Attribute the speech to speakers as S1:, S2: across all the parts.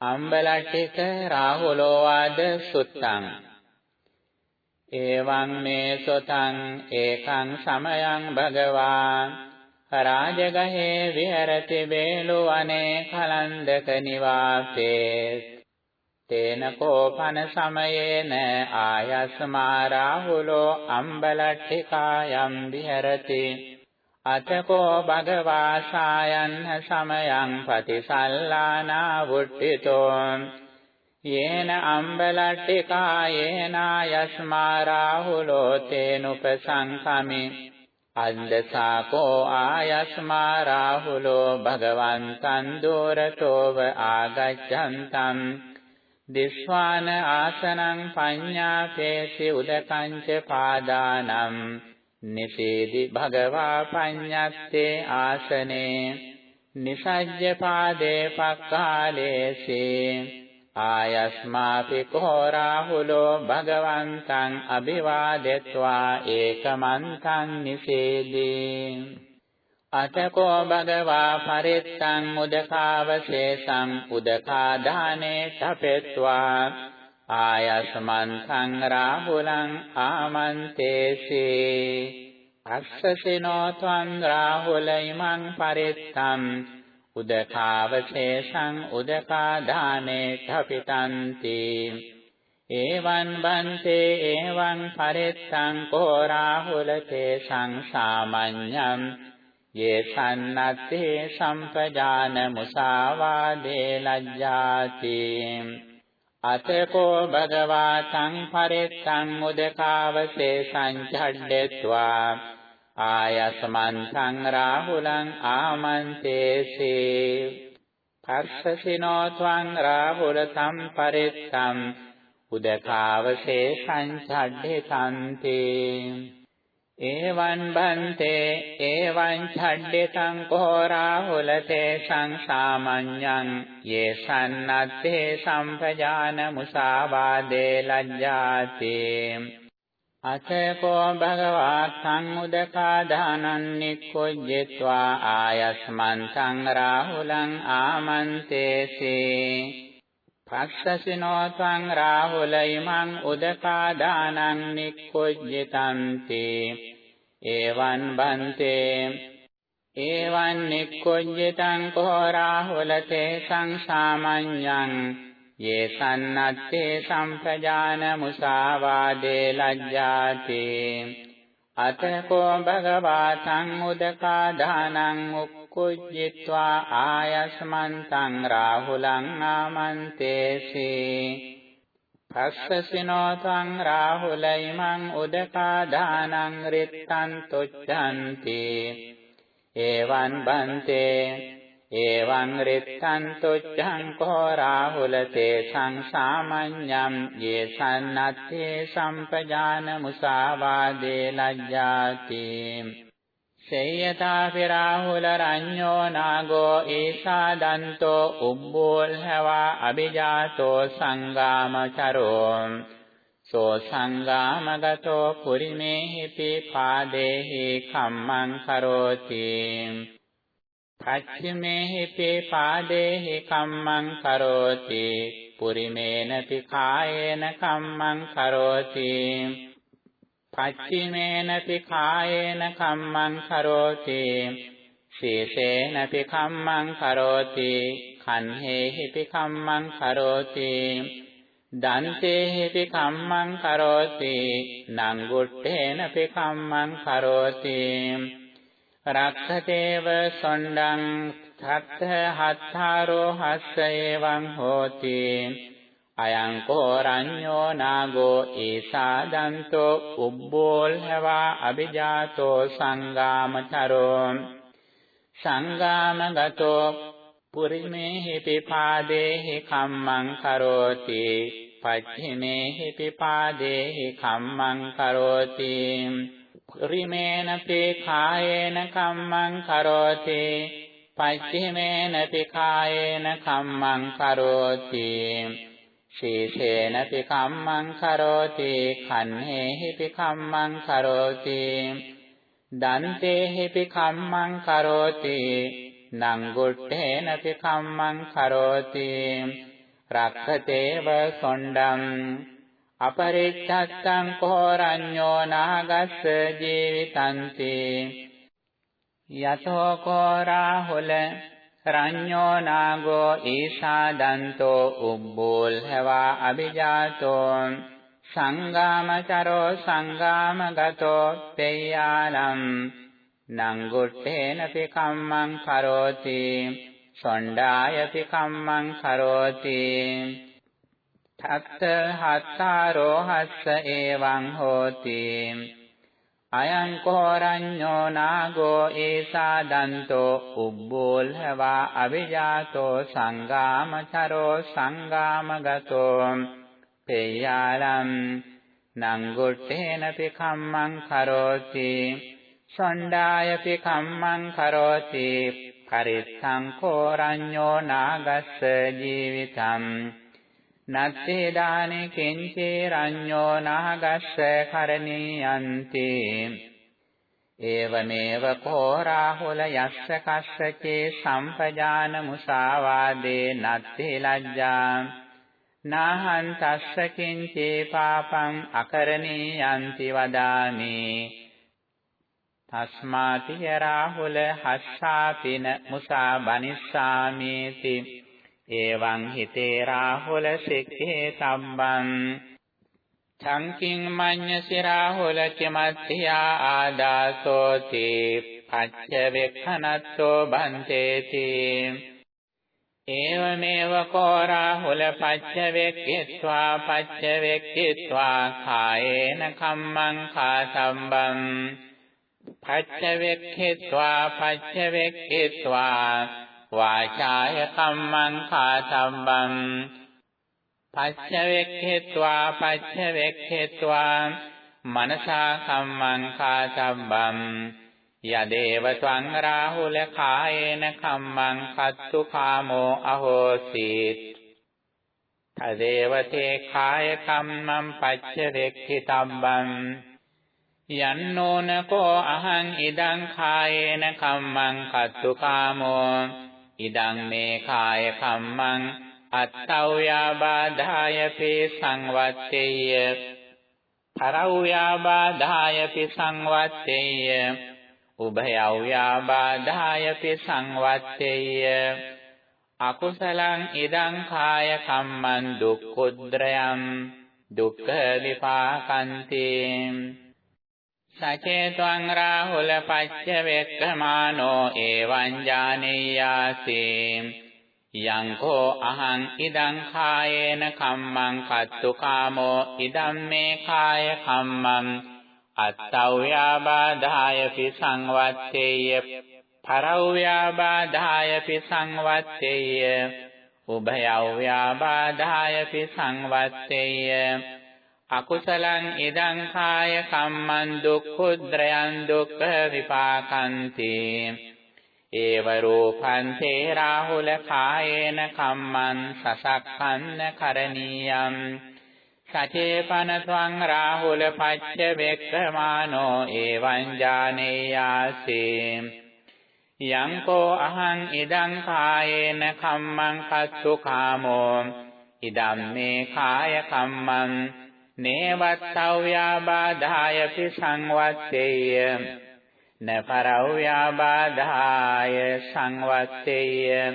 S1: අම්බලට්ටික රාහුලෝවාද සුත්තං. එවං මේ සොතං ඒකං සමයං භගවා රාජගහේ විහෙරති බේලුවනේ කලන්දක නිවාසේ තේන කෝපන සමයේන ආයස්මා රාහුලෝ අම්බලට්ඨිකායම් විහෙරති. අතකෝ භගවා සායන්න සමයං පටිසල්ලානා වුට්ඨිතෝ යේන අම්බලට්ඨිකායේන ආයස්මා රාහුලෝ තේනුපසංකමි අන්දසාකෝ ආයස්මා රාහුලෝ භගවන්තං දෝරතෝව ආගච්ඡන්තං. දිස්වාන ආසනං පඤ්ඤාපේසි උදකංච පාදානම් නිසේදි භගවා පඤ්ඤත්තේ ආසනේ. නිසජ්ජ පාදේ පක්ඛාලේසේ. ආයස්මාපි කෝරාහුලෝ භගවන්තං අභිවාදෙත්වා ඒකමන්තං නිසේදී. අතකෝ භගවා පරිත්තං උදකාවශේෂං උදකාදානේ තපෙත්වා ආයස්මන් සංරාහුලං ආමන්තේසි. අස්සසිනෝ ත්වං රාහුලයිමං පරිත්තං උදකාවශේෂං උදකාදානේ තපිතන්ති එවං බන්තේ එවං පරිත්තං කෝ රාහුලතේ සංසාමඤ්ඤං යේ සන්නත්තේ සම්පජාන මුසාවාදේ ලජ්ජාති. අතකෝ භගවා සංපරෙත්තං උදකාවසේ සංචඩ්ඩෙත්වා. ආයස්මන් සංරාහුලං ආමන්තේසේ. පස්සසිනෝ ත්වං රාහුල සම්පරෙත්තං උදකාවසේ සංචඩ්ඩෙතන්තේ. ඒවං බන්තේ ඒවං ඡඩ්ඩිතං කෝරාහුලතේ සංසාමඤ්ඤං යේ සන්නත්තේ සම්පජාන මුසාවාදේ ලජ්ජාති. අතකෝ භගවා සංඋදකා දානං නික්කොජ්ජත්වා ආයස්මන් සංරාහුලං ආමන්තේසේ. පස්සසිනෝ ත්වං රාහුල ඉමං උදකා දානං නික්කොජ්ජිතන්ති। එවං බන්තේ। එවං නික්කොජ්ජිතං කෝ රාහුල තේ සංසාමඤ්ඤං। යේ සන්නත්තේ සම්පජාන මුසාවාදේ ලජ්ජාති। අතකෝ භගවා සංඋදකා දානං කුජ්ජිත්වා ආයස්මන්තං රාහුලං ආමන්තේසි පස්සසිනෝ තං රාහුලයිමං උදකා දානං රිත්තං තුච්ඡන්ති එවං බන්තේ එවං රිත්තං තුච්ඡං කෝ රාහුලතේ සංසාමඤ්ඤම් යේ සන්නත්තේ සම්පජාන මුසාවාදේ ලජ්ජාති සේයතා පිරාහුල රඤ්ඤෝ නාගෝ ඒසා දන්තෝ උබ්බෝල්හවා අ비ජාතෝ සංගාමචරෝ සෝ සංගාමගතෝ පුරිමේහි පීපාදේහි කම්මං කරෝති. පච්චිමේහි පීපාදේහි කම්මං කරෝති. පුරිමේන පිකායේන කම්මං කරෝති. පච්චිමේනපි කායේන කම්මං කරෝති ශේෂේනපි කම්මං කරෝති කන්හේහිපි කම්මං කරෝති දන්තේහිපි කම්මං කරෝති නංගුට්ඨේනපි කම්මං කරෝති. රක්ඛතේව සොණ්ඩං තත්ථ හත්තාරෝ හස්ස එවං හෝති. අයං කෝරඤ්ඤෝ නාගෝ ඒසා දන්තෝ උබ්බෝල්හවා අ비ජාතෝ සංගාමතරෝ සංගාමගතෝ පුරිමේහි පිපාදේහි කම්මං කරෝති පච්චිමේහි පිපාදේහි කම්මං කරෝති පුරිමේන පේඛායේන කම්මං කරෝති පච්චිමේන පිකායේන කම්මං කරෝති ශේෂේන පිකම්මං කරෝති කන්නේහි පිකම්මං කරෝති දන්තේහි පිකම්මං කරෝති නංගුට්ඨේන පිකම්මං කරෝති රක්ඛතේව සොණ්ඩං අපරිච්ඡත්තං කෝරඤ්ඤෝ නාගස්ස ජීවිතන්ති යතෝ කෝරාහුල රඤ්ඤෝ නාගෝ ඊශාදන්තෝ උබ්බෝල්හවා අභිජාතෝ සංගාමචරෝ සංගාමගතෝ පෙය්‍යාලම් නංගුට්ඨේනපි කම්මං කරෝති සොණ්ඩායපි කම්මං කරෝති තත්ත හත්තාරෝ හස්ස එවං හෝති අයං කෝරඤ්ඤෝ නාගෝ ඒසා දන්තෝ උබ්බෝල්හවා අවිජාතෝ සංගාමචරෝ සංගාමගතෝ පේයාලම් නංගුට්ඨේනපි කම්මං කරෝති ෂණ්ඩායපි කම්මං කරෝති කරිත්තං කෝරඤ්ඤෝ නාගස්ස ජීවිතං නත්තේ දානේ කෙංචේ රඤ්ඤෝ නාගස්ස කරණීයන්ති. ඒවමේව කෝරාහුල යස්ස කස්සචේ සම්පජාන මුසාවාදේ නත්තේ ලජ්ජා. නාහං තස්ස කිංචේ පාපං අකරණීයන්ති වදාමි. තස්මාති රාහුල හස්සාපින මුසා බනිස්සාමේති. එවං හිතේ රාහුල සික්ඛේ සම්බං චංකින් මඤ්ඤසි රාහුල චමත්ත්‍යා ආදාසෝති පච්ච වෙක්ඛනත්තෝ බන්තේති. ඒවමේව කෝ රාහුල පච්ච වෙක්ඛිත්වා පච්ච වෙක්ඛිත්වා කායේන කම්මං කාසම්බං පච්ච වෙක්ඛිත්වා පච්ච වෙක්ඛිත්වා වාචාය කම්මං කාසම්බං පච්චවෙක්ඛෙත්වා පච්චවෙක්ඛෙත්වා මනසා කම්මං කාසම්බං යදේව ත්වං රාහුල කායේන කම්මං කත්තු කාමෝ අහෝසීත් තදේව තේ කාය කම්මං පච්චවෙක්ඛිතම්බං යන්නෝනකෝ අහං ඉදං කායේන කම්මං කත්තු කාමෝ ඉදං මේ කාය කම්මං අත්තව්‍යාබාධාය පේ සංවත්තේය. පරව්‍යාබාධාය පි සංවත්තේය. උභයව්‍යාබාධාය පි සංවත්තේය. අකුසලං ඉදං කාය කම්මං දුක්ඛුද්‍රයං දුක්ඛ විපාකන්තේ. සචේතං රාහුල පච්ච වෙක්ඛමානෝ එවං ඥානෙය්‍යාසි යං කෝ අහං ඉදං කායේන කම්මං කත්තු කාමෝ ඉදම් මේ කාය කම්මං. අත්තව්‍යාබාධාය පි සංවත්තේය. පරව්‍යාබාධාය පි සංවත්තේය. උභයව්‍යාබාධාය පි සංවත්තේය. අකුසලං ඉදං කාය කම්මං දුක්ඛුද්‍රයං දුක්ඛ විපාකන්ති. ඒව රූපං තේ රාහුල කායේන කම්මං සසක්ඛන්න කරණීයම් සචේපන ත්වං රාහුල පච්ච වෙක්ඛමානෝ එවං ඥානේයාසේ යං කෝ අහං ඉදං කායේන කම්මං කත්තු කාමෝ. ඉදම් මේ කාය කම්මං නේවත්තව්‍යාබාධාය පිසංවත්තේය නපරව්‍යාබාධාය සංවත්තේය.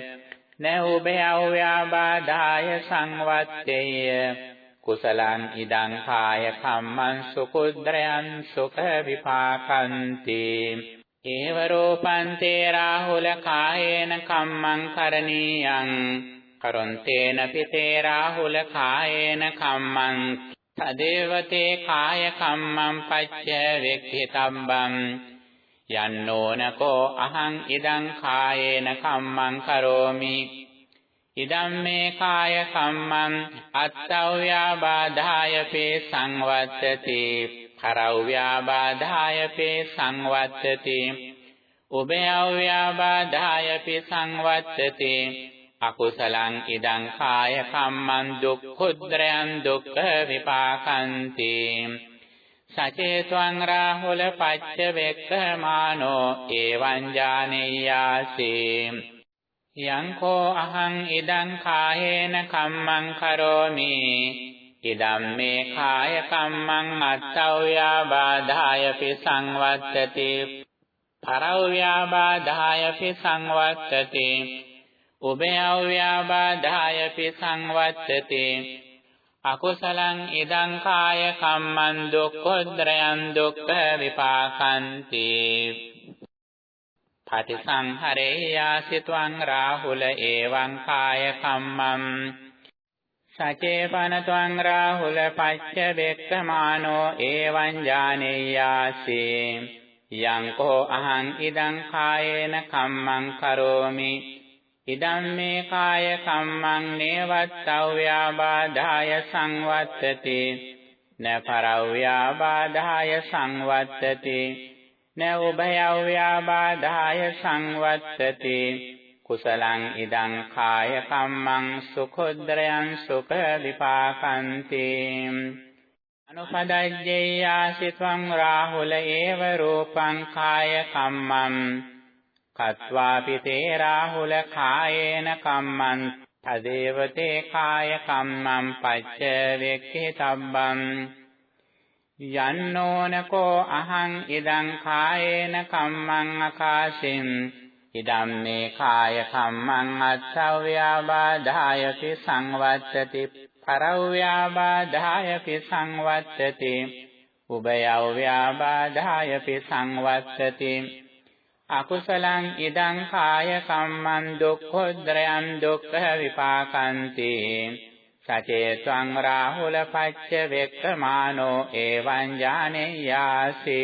S1: න උභයව්‍යාබාධාය සංවත්තේය. කුසලං ඉදං කාය කම්මං සුකුද්‍රයන් සුඛ විපාකන්ති ඒව රූපන්තේ රාහුල කායේන කම්මං කරණීයං. කරොන්තේන පිතේ රාහුල කායේන කම්මං තදේවතේ කාය කම්මං පච්ච වෙක්ඛිතම්බං යන්නෝනකෝ අහං ඉදං කායේන කම්මං කරෝමි. ඉදම් මේ කාය කම්මං අත්තව්‍යාබාධාය පේ සංවත්තති. කරව්‍යාබාධාය පේ සංවත්තති. උභයව්‍යාබාධාය පේ සංවත්තති. අකුසලං ඉදං කාය කම්මං දුක්ඛුද්‍රයං දුක්ඛ විපාකන්ති. සචේතං රාහුල පච්ච වෙක්ඛමානෝ එවං ඥානෙය්‍යාසි යං කෝ අහං ඉදං කායේන කම්මං කරෝමි. ඉදම් මේ කාය කම්මං අත්තව්‍යාබාධාය පි සංවත්තති. පරව්‍යාබාධාය පි සංවත්තති. උභයව්‍යාබාධාය පි සංවත්තති. අකුසලං ඉදං කාය කම්මං දුක්ඛොද්රයන් දුක්ඛ විපාකන්ති. පටිසංහරේයාසිතවං රාහුල එවං කාය කම්මං. සචේපන ත්වං රාහුල පච්ච වෙක්කමානෝ එවං ඥානෙය්‍යාසි යං කෝ අහං ඉදං කායේන කම්මං කරෝමි. ඉදම් මේ කාය කම්මං නේවත්තව්‍යාබාධාය සංවත්තති. න පරව්‍යාබාධාය සංවත්තති. න උභයව්‍යාබාධාය සංවත්තති. කුසලං ඉදං කාය කම්මං සුඛොද්රයන් සුඛ විපාකන්ති අනුපදජ්ජේයාසිත්වං රාහුල ඒව රූපං කාය කම්මං කତ୍වාපි තේ රාහුල කායේන කම්මං තදේවතේ කාය කම්මං පච්ච වෙක්ඛේ තබ්බං යන්නෝනකෝ අහං ඉදං කායේන කම්මං අකාශෙන් ඉදම් මේ කාය කම්මං අත්ථව්‍යාබාධායති සංවත්තති පරව්‍යාබාධායති සංවත්තති උභයව්‍යාබාධායති සංවත්තති අකුසලං ඉදං කාය කම්මං දුක්ඛොද්රයන් දුක්ඛ විපාකන්ති। සචේත්වං රාහුල පච්ච වෙක්කමානෝ එවං ඥානෙයාසි।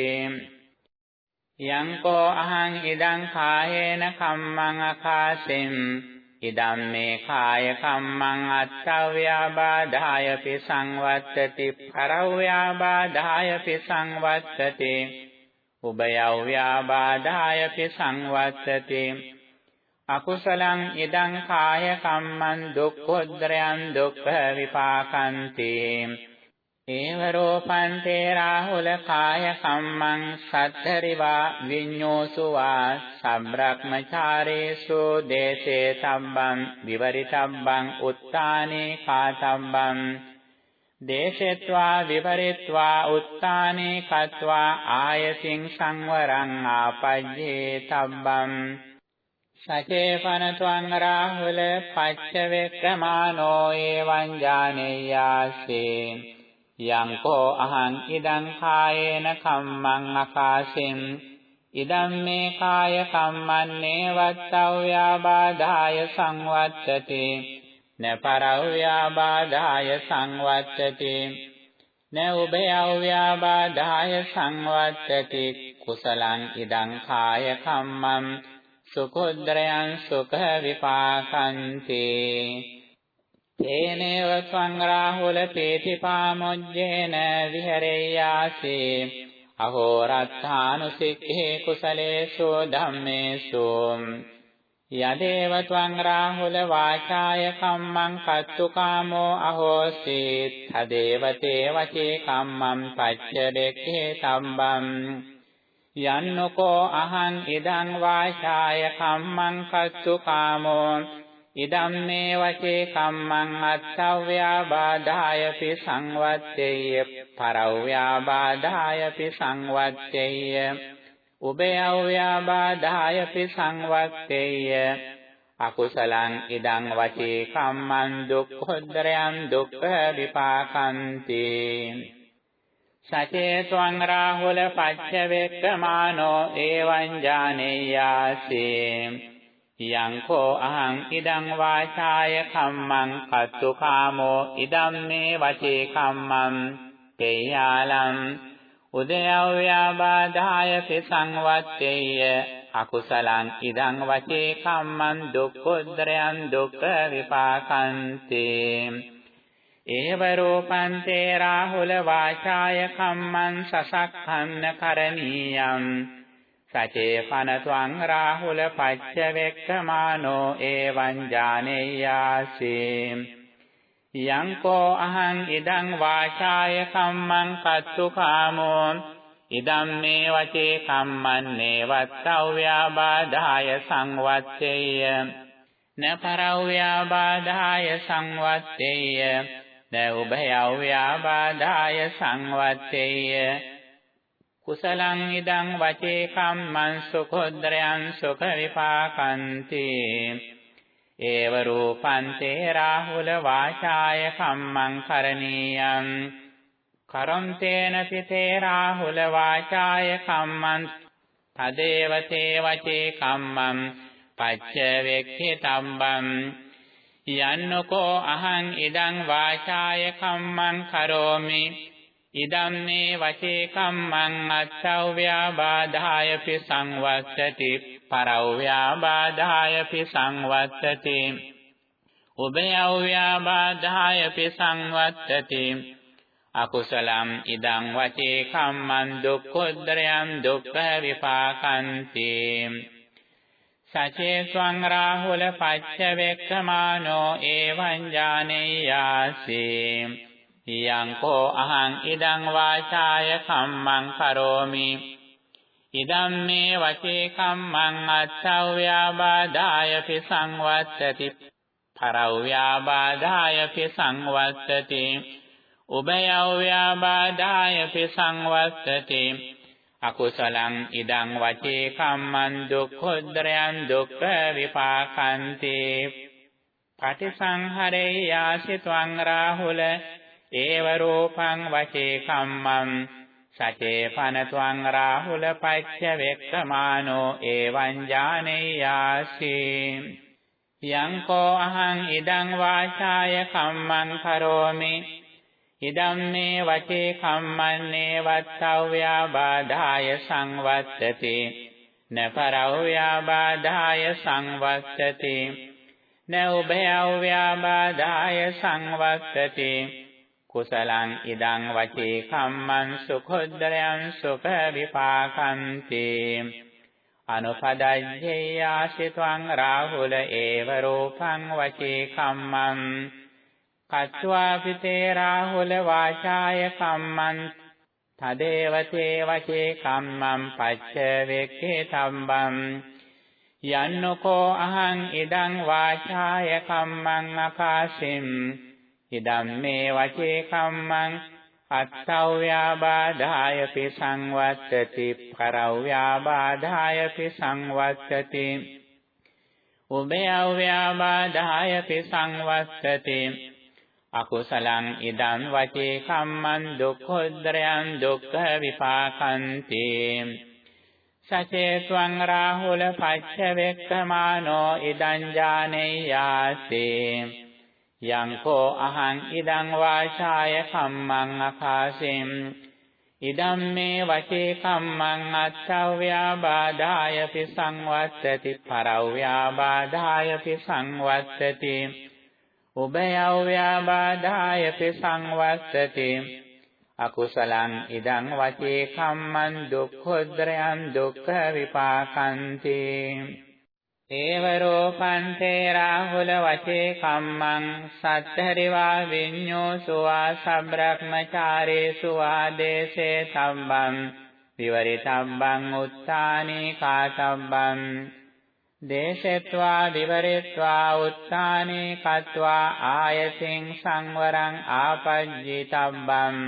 S1: යං කෝ අහං ඉදං කායේන කම්මං අකාසෙම් ඉදම් මේ කාය කම්මං අත්තව්‍යාබාධාය පි සංවත්තති। පරව්‍යාබාධාය පි සංවත්තති। උභයව්‍යාබාධාය පි සංවත්තති. අකුසලං ඉදං කාය කම්මං දුක්ඛොද්රයන් දුක්ඛ විපාකන්ති. ඒව රෝපන්තේ රාහුල කාය කම්මං සත්තරිවා විඤ්ඤෝසුවා සම්බ්‍රක්මචාරේසු දේසේ සම්බං විවරිතබ්බං උත්තානේ කාතබ්බං දේශෙත්වා විවරිත්වා උත්තානේ කତ୍වා ආයසින් සංවරං ආපජ්ජේ තබ්බං. සචේපන ත්වං රාහුල පච්ච වෙක්කමානෝ එවං ඥානෙය්‍යාසේ යං කෝ අහං ඉදං කායේන කම්මං අකාශෙන් ඉදම් මේ කාය කම්මන්නේ වත්තව්‍යාබාධාය සංවත්තති. න පරව්‍යාබාධාය සංවත්තති. න උභයව්‍යාබාධාය සංවත්තති. කුසලං ඉදං කාය කම්මං සුකොද්දරයන් සුඛ විපාකන්ති තේනේව සංග්‍රාහුල පීතිපාමොජ්ජේන විහෙරෙය්‍යාසී. අහෝ රත්තානුසික්ඛේ කුසලේසු ධම්මේසු. යදේව ත්වං රාහුල වාචාය කම්මං කත්තු කාමෝ අහෝසි තදේව තේ වචේ කම්මං පච්ච දෙක්ඛේ සම්බම් යන්නකෝ අහං ඉදං වාචාය කම්මං කත්තු කාමෝ ඉදම් මේ වචේ කම්මං අත්තව්‍යාබාධාය පි සංවත්තේය පරව්‍යාබාධාය පි සංවත්තේය උභයව්‍යාබාධාය පි සංවත්තේය. අකුසලං ඉදං වචේ කම්මං දුක්ඛොද්දරයන් දුක්ඛ විපාකන්ති. සචේ ත්වං රාහුල පච්ච වෙක්කමානෝ එවං ඥානෙය්‍යාසේ යං කෝ අහං ඉදං වාචාය කම්මං කත්තු කාමෝ ඉදම් මේ වචේ කම්මං. තේයාලං උදයව්‍යාබාධාය සංවත්තේය අකුසලං ඉදං වචේ කම්මං දුක්ඛොද්දරයන් දුක්ඛ විපාකන්තේ। ඒව රූපන්තේ රාහුල වාචාය කම්මං සසක්ඛන්න කරණීයං। සචේ පනත්වං රාහුල පච්ච වෙක්කමානෝ එවං ඥානෙය්‍යාසී යං කෝ අහං ඉදං වාචාය කම්මං කත්තු කාමෝ। ඉදම් මේ වචේ කම්මන්නේ වත්තව්‍යාබාධාය සංවත්තේය। න පරව්‍යාබාධාය සංවත්තේය। න උභයව්‍යාබාධාය සංවත්තේය। කුසලං ඉදං වචේ කම්මං සුඛොද්රයන් සුඛ විපාකන්ති। ඒව රූපං තේ රාහුල වාචාය කම්මං කරණීයං කරොන්තේන පිතේ රාහුල වාචාය කම්මං තදේව තේ වචේ කම්මං පච්ච වෙක්ඛි තම්බං යන්නකෝ අහං ඉදං වාචාය කම්මං කරෝමි ඉදම් මේ වචේ කම්මං අච්චව්‍යාබාධාය පි සංවත්තති පරව්‍යාබාධාය පි සංවත්තති. උභයව්‍යාබාධාය පි සංවත්තති. අකුසලම් ඉදං වචේ කම්මං දුක්ඛොද්දරයන් දුක්ඛ විපාකන්ති. සචේ ස්වං රාහුල පච්ච වෙක්ඛමානෝ එවං ඥානෙයාසී. යං කෝ අහං ඉදං වාචාය කම්මං කරෝමි. ඉදම් මේ වචේ කම්මං අත්තව්‍යාබාධාය පි සංවත්තති. පරව්‍යාබාධාය පි සංවත්තති. උභයව්‍යාබාධාය පි සංවත්තති. අකුසලං ඉදං වචේ කම්මං දුක්ඛොද්දරයන් දුක්ඛ විපාකන්ති. පටිසංහරේ යාසි ත්වං රාහුල ඒව රූපං වචේ කම්මං සචේ පනත්වං රාහුල පච්ච වෙක්කමානෝ එවං ඥානෙයාසි. යං කෝ අහං ඉදං වාචාය කම්මං කරෝමි. ඉදම් මේ වචේ කම්මන්නේ වත්තව්‍යාබාධාය සංවත්තති. නපරව්‍යාබාධාය සංවත්තති. න උභයව්‍යාබාධාය සංවත්තති. කුසලං ඉදං වචේ කම්මං සුඛොද්දරයන් සුඛ විපාකන්ති. අනුපදජ්ජේයාසිතං රාහුල ඒව රූපං වචේ කම්මං. කච්වාපිතේ රාහුල වාචාය කම්මං. තදේවතේ වචේ කම්මං පච්ච වෙක්ඛේ තම්බං. යන්නකෝ අහං ඉදං වාචාය කම්මං අකාශෙම් ඉදම් මේ වචේ කම්මං අත්තව්‍යාබාධාය පි සංවත්තති පරව්‍යාබාධාය පි සංවත්තති උභයව්‍යාබාධාය පි සංවත්තති අකුසලං ඉදං වචේ කම්මං දුක්ඛොද්දරයන් දුක්ඛ විපාකන්ති. සචේ ත්වං රාහුල පච්ච වෙක්ඛමානෝ ඉදං ඥානෙයාසේ යංකෝ අහං ඉදං වාචාය කම්මං අකාශෙම් ඉදම් මේ වචේ කම්මං අත්තව්‍යාබාධාය පි සංවත්තති පරව්‍යාබාධාය පි සංවත්තති। උභයව්‍යාබාධාය පි සංවත්තති। අකුසලං ඉදං වචේ කම්මං දුක්ඛොද්දරයන් දුක්ඛ විපාකන්ති। ඒව රෝපන්තේ රාහුල වචේ කම්මං සත්තරිවා විඤ්ඤෝ සුවා සබ්‍රක්මචාරේසු ආදේශේ සම්බං විවරිතම්බං උත්තානේ කාතම්බං දේශෙත්වා විවරිත්වා උත්තානේ කତ୍වා ආයසින් සංවරං ආපජ්ජිතම්බං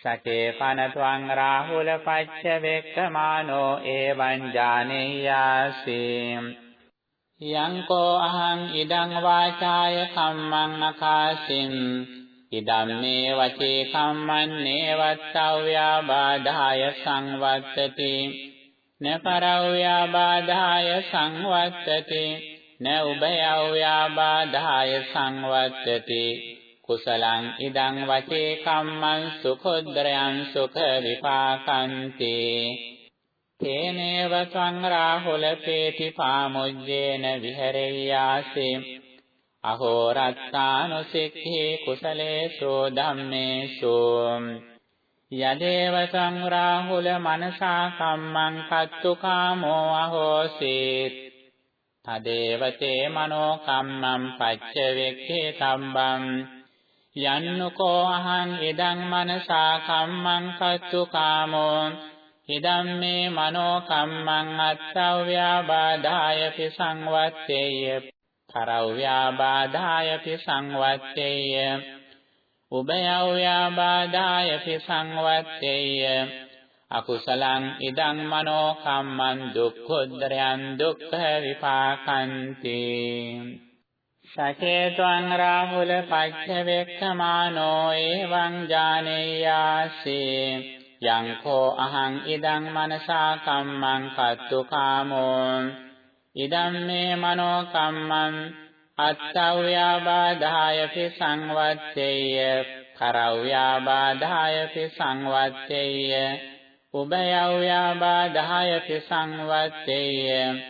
S1: සචේ පනත්වං රාහුල පච්ච වෙක්කමානෝ එවං ජානේයාසී යංකෝ අහං ඉදං වාචාය කම්මං අකාසින් ඉදම් මේ වචේ කම්මන්නේ වත්තව්‍යාබාධාය සංවත්තති। න පරව්‍යාබාධාය සංවත්තති। න උභයව්‍යාබාධාය සංවත්තති। කුසලං ඉදං වචේ කම්මං සුඛොද්දරයන් සුඛ විපාකන්ති। තේනේව සංරාහුල පේති පාමුජ්ජේන විහෙරෙය්‍යාසේ. අහෝ රත්තානුසික්ඛේ කුසලේසු ධම්මේසු. යදේව සංරාහුල මනසා කම්මං කත්තු කාමෝ අහෝසීත් තදේවතේ මනෝ කම්මං පච්ච වෙක්ඛේ තම්බං. යන්නකෝ අහං ඉදං මනසා කම්මං කත්තු කාමෝ. ඉදම් මේ මනෝ කම්මං අත්තව්‍යාබාධාය පි සංවත්තේය. කරව්‍යාබාධායපි සංවත්තේය. උභයව්‍යාබාධායපි සංවත්තේය. අකුසලං ඉදං මනෝ කම්මං දුක්ඛොද්දරයන් දුක්ඛ විපාකන්ති. සචේතං රාහුල පච්චවෙක්ඛමානෝ එවං ඥානේයාසේ. යං කෝ අහං ඉදං මනසා කම්මං කත්තු කාමෝ ඉදම් මේ මනෝ කම්මං අත්තව්‍යාබාධායපි සංවත්තේය කරව්‍යාබාධායපි සංවත්තේය උභයව්‍යාබාධායපි සංවත්තේය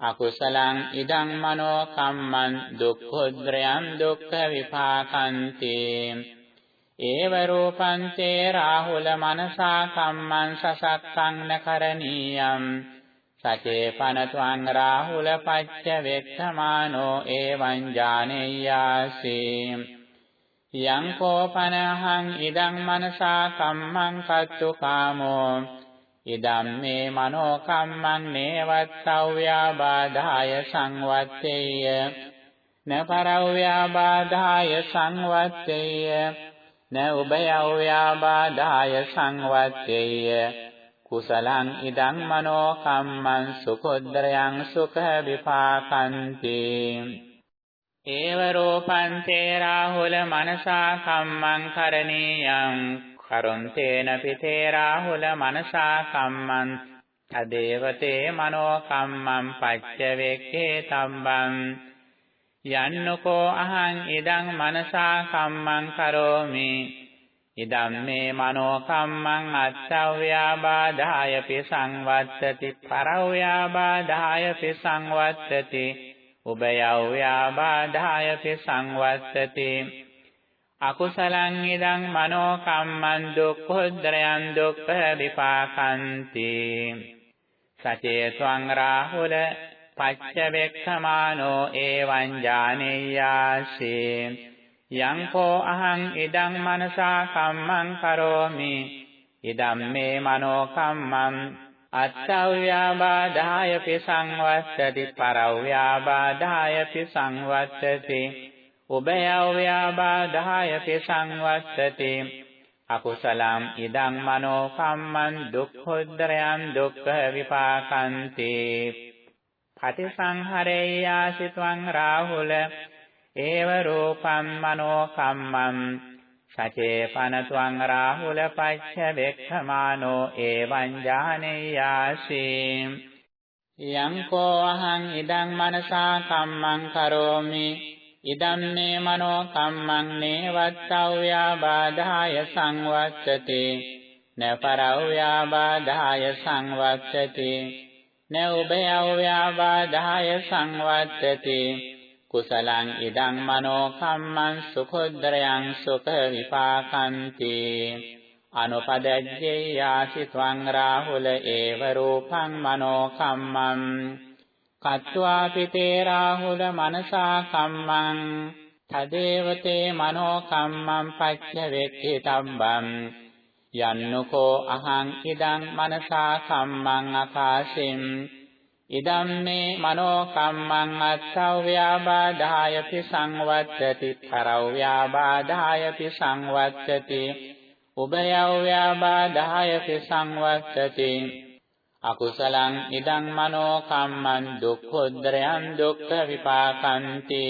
S1: අකුසලං ඉදං මනෝ කම්මං දුක්ඛොද්‍රයං දුක්ඛ විපාකන්ති ඒව රූපංචේ රාහුල මනසා කම්මං සසක්ඛං නකරණීයම් සචේ පනත්වං රාහුල පච්ච වෙක්ඛමානෝ එවං ඥානෙය්‍යාසී යං කෝපනහං ඉදං මනසා කම්මං කත්තු කාමෝ. ඉදම් මේ මනෝ කම්මං නේවත්තව්‍යාබාධාය සංවත්තේය. න පරව්‍යාබාධාය සංවත්තේය. න උභයව්‍යාබාධාය සංවත්තේය කුසලං ඉදං මනෝ කම්මං සුකොද්දරයන් සුඛ විපාකන්ති ඒව රූපන්තේ රාහුල මනසා කම්මං කරණීයං කරුන්තේන පිතේ රාහුල මනසා කම්මං තදේවතේ මනෝ කම්මං පච්ච වෙක්ඛේ තම්බං යන්නකෝ අහං ඉදං මනසා කම්මං කරෝමි. ඉදම් මේ මනෝ කම්මං අත්තව්‍යාබාධාය පිසංවත්තති පරව්‍යාබාධාය පිසංවත්තති උභයව්‍යාබාධාය පිසංවත්තති අකුසලං ඉදං මනෝ කම්මං දුක්ඛොද්දරයන් දුක්ඛ විපාකන්ති. සචේ ත්වං රාහුල පච්චවෙක්ඛමානෝ එවං ඥානෙය්‍යාසේ යං කෝ අහං ඉදං මනසා කම්මං කරෝමි. ඉදම් මේ මනෝ කම්මං අත්තව්‍යාබාධාය පිසංවත්තති පරව්‍යාබාධාය පිසංවත්තති උභයව්‍යාබාධාය පිසංවත්තති අකුසලං ඉදං මනෝ කම්මං දුක්ඛොද්දරයන් දුක්ඛ විපාකන්ති. පටිසංහරේයාසිතං රාහුල ඒව රූපං මනෝ කම්මං සචේපන ත්වං රාහුල පච්ච වෙක්ඛමානෝ එවං ඥානෙයාසී යං කෝ අහං ඉදං මනසා කම්මං කරෝමි ඉදම් මේ මනෝ කම්මං නේවත්තව්‍යාබාධාය සංවත්තති නපරව්‍යාබාධාය සංවත්තති න උභයව්‍යාබාධාය සංවත්තති කුසලං ඉදං මනෝ කම්මං සුඛොද්දරයන් සුඛ විපාකන්ති අනුපදජ්ජේයාසි ත්වං රාහුල ඒව රූපං මනෝ කම්මං කତ୍වා පිතේ රාහුල මනසා කම්මං තදේවතේ මනෝ කම්මං පච්ච වෙක්ඛි තම්බං යන්නකෝ අහං ඉදං මනසා කම්මං අකාශෙන්. ඉදම් මේ මනෝ කම්මං අස්සව්‍යාබාධාය පිසංවත්තති කරව්‍යාබාධාය පිසංවත්තති උභයව්‍යාබාධාය පිසංවත්තති අකුසලං ඉදං මනෝ කම්මං දුක්ඛොද්දරයන් දුක්ඛ විපාකන්ති.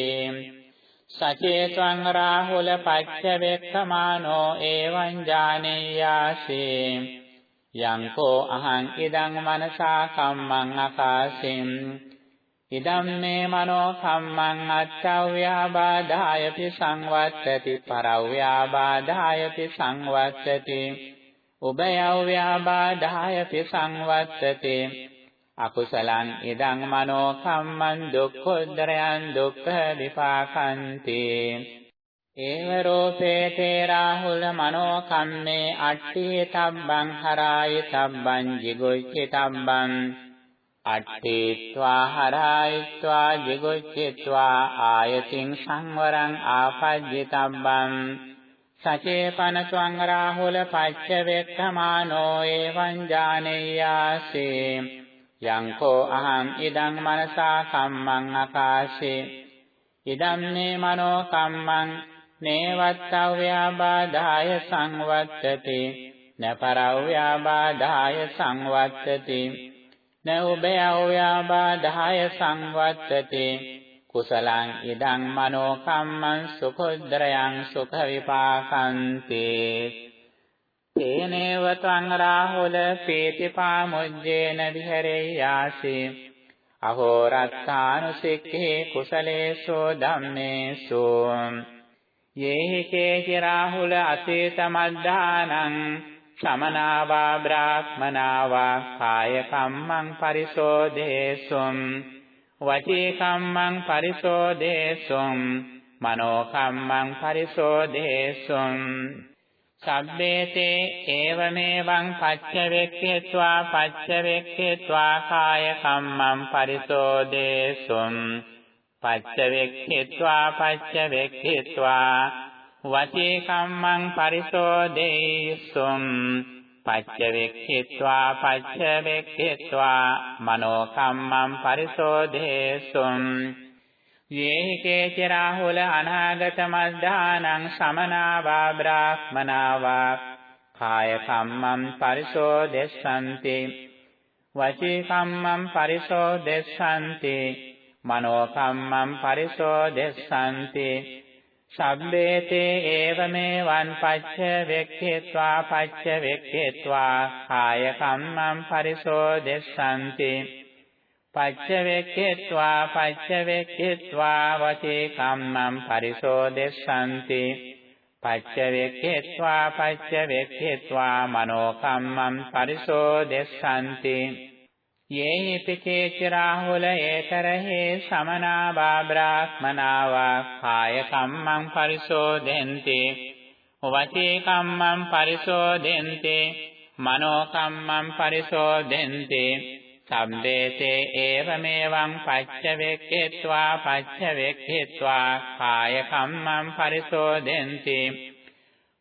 S1: සචේතං රාහුල පච්ච වෙක්ඛමානෝ එවං ඥානෙයාසේ යං කෝ අහං ඉදං මනසා කම්මං අකාශෙන් ඉදම් මේ මනෝ කම්මං අච්චව්‍යාබාධාය පිසංවත්තති පරව්‍යාබාධාය පිසංවත්තති උභයව්‍යාබාධාය පිසංවත්තති අකුසලං ඉදං මනෝ කම්මං දුක්ඛොද්දරයන් දුක්ඛ විපාකන්ති. ඒව රෝපේ තේ රාහුල මනෝ කම්මේ අට්ඨේ තබ්බං හරාය තබ්බං jigocche තබ්බං. අට්ඨේत्वा හරායිत्वा jigoccheत्वा ආයතින් සංවරං ආපජ්ජිතබ්බං සචේපන ත්වං රාහුල පච්ච වෙක්ඛමානෝ එවං ජානෙයාසේ යං කෝ අහං ඉදං මනසා කම්මං අකාශේ ඉදම්නේ මනෝ කම්මං නේවත්තව්‍යාබාධාය සංවත්තති। නපරව්‍යාබාධාය සංවත්තති। න උභයව්‍යාබාධාය සංවත්තති। කුසලං ඉදං මනෝ කම්මං සුඛුද්‍රයං සුඛ විපාකන්ති තේනේව ත්වං රාහුල පීතිපාමුජ්ජේන විහෙරෙය්‍යාසි අහෝ රත්තානුසික්ඛේ කුසලේසෝ ධම්මේසු. යේහි කේචි රාහුල අතීත මද්ධානං සමනාවා බ්‍රාහ්මනාවා කාය කම්මං පරිසෝදේසුම් වචී කම්මං පරිසෝදේසුම් මනෝ කම්මං පරිසෝදේසුම් සබ්බේතේ ඒවමේවං පච්චවෙක්ඛේत्वा පච්චවෙක්ඛේत्वा කාය කම්මං පරිසෝදේසුම් පච්චවෙක්ඛේत्वा පච්චවෙක්ඛේत्वा වචේ කම්මං පරිසෝදේසුම් පච්චවෙක්ඛේत्वा පච්චවෙක්ඛේत्वा මනෝ කම්මං පරිසෝදේසුම් යේහි කේචරාහුල අනාගත මද්ධානං සමනාවා බ්‍රාහ්මනාවා කාය කම්මං පරිශෝදෙස්සන්ති වචී කම්මං පරිශෝදෙස්සන්ති මනෝ කම්මං පරිශෝදෙස්සන්ති සම්බේතේ ඒවමේ වන් පච්ච වෙක්ඛේत्वा පච්ච වෙක්ඛේत्वा කාය කම්මං පරිශෝදෙස්සන්ති පච්චවෙක්ඛෙත්වා පච්චවෙක්ඛෙත්වා වචේ කම්මං පරිසෝදෙස්සanti පච්චවෙක්ඛෙත්වා පච්චවෙක්ඛෙත්වා මනෝ කම්මං පරිසෝදෙස්සanti යේහි පිකේච රාහුල ඒතරහේ සමනා බාබ්‍රාහ්මනාවා කාය කම්මං පරිසෝදෙන්ති. වචේ කම්මං පරිසෝදෙන්ති මනෝ කම්මං පරිසෝදෙන්ති. සම්දේසේ ඒවමෙවං පච්චවෙක්ඛෙත්වා පච්චවෙක්ඛෙත්වා කාය කම්මං පරිසෝදෙන්ති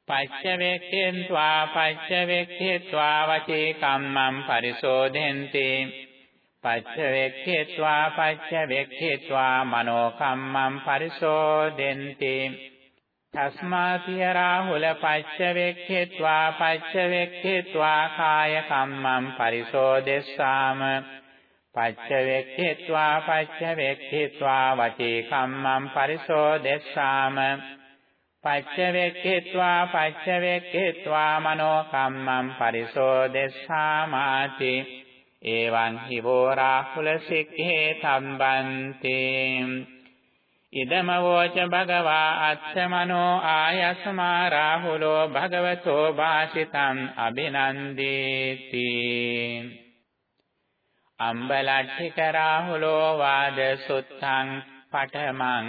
S1: පච්චවෙක්ඛෙත්වා පච්චවෙක්ඛෙත්වා වචේ කම්මං පරිසෝදෙන්ති පච්චවෙක්ඛෙත්වා පච්චවෙක්ඛෙත්වා මනෝ කම්මං පරිසෝදෙන්ති තස්මාතිය රාහුල පච්චවෙක්ඛෙත්වා පච්චවෙක්ඛෙත්වා කාය කම්මං පරිසෝදෙස්සාම පච්චවෙක්ඛෙත්වා පච්චවෙක්ඛෙත්වා වචේ කම්මං පරිසෝදෙස්සාම පච්චවෙක්ඛෙත්වා පච්චවෙක්ඛෙත්වා මනෝ කම්මං පරිසෝදෙස්සාමාති එවං හිවෝ රාහුල සික්ඛේ සම්බන්තේ ඉදමවෝච භගවා අත්තමනෝ ආයස්මා රාහුලෝ භගවතෝ වාසිතං අභිනන්දේති අම්බලට්ඨික රාහුලෝ වාද සුත්තං පඨමං